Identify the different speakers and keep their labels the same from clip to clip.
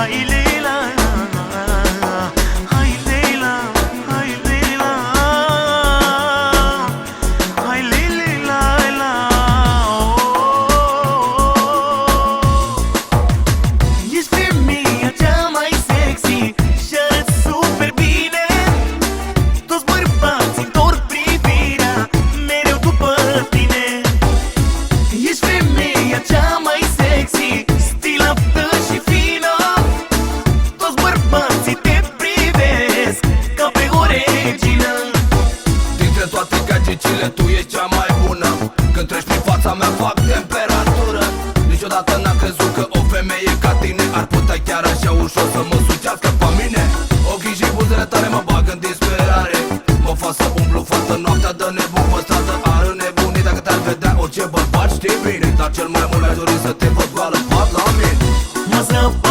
Speaker 1: hayli regină Dintre toate gadgetile tu ești cea mai bună. Când treci prin fața mea fac temperatură. Niciodată n-am crezut că o femeie ca tine Ar putea chiar așa ușor să mă sucească pe mine. Ochii și buzele tale mă bag în disperare. Mă fac să umblu fată noaptea de nebun pe stradă Ar nebunii. Dacă te-ar vedea orice bărbat știi bine Dar cel mai mult mi-aș dori să te văd goală pat la mine.
Speaker 2: Mă
Speaker 3: snăpă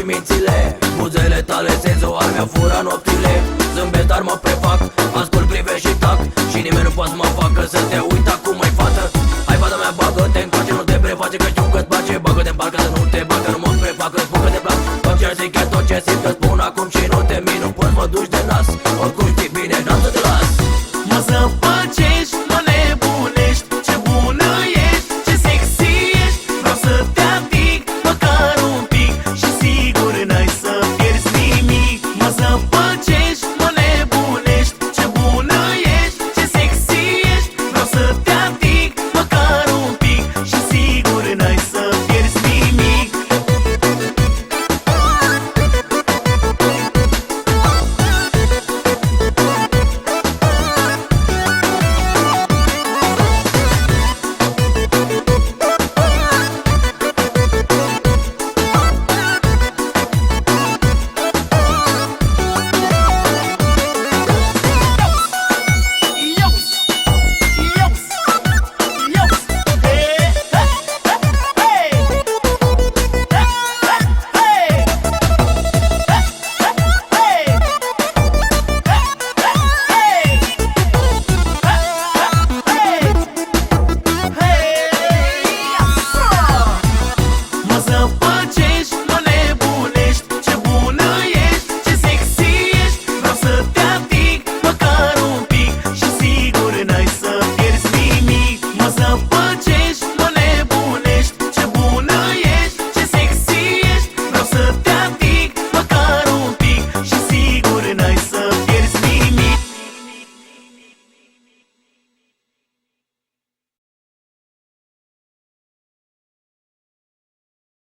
Speaker 3: provocatoare mi-au sucit mințile Buzele tale senzuale mi-au furat nopțile. Zâmbesc dar mă prefac Ascult, privești și tac. Și nimeni nu poate să mă facă să te uit acum mai fată. Hai fata mea bagă-te încoace, nu te preface Că știu că-ți place. Bagă-te în parcă să nu te bagă Nu mă prefac, îți spun că te plac. Tot ce zic chiar tot ce simt Îți spun acum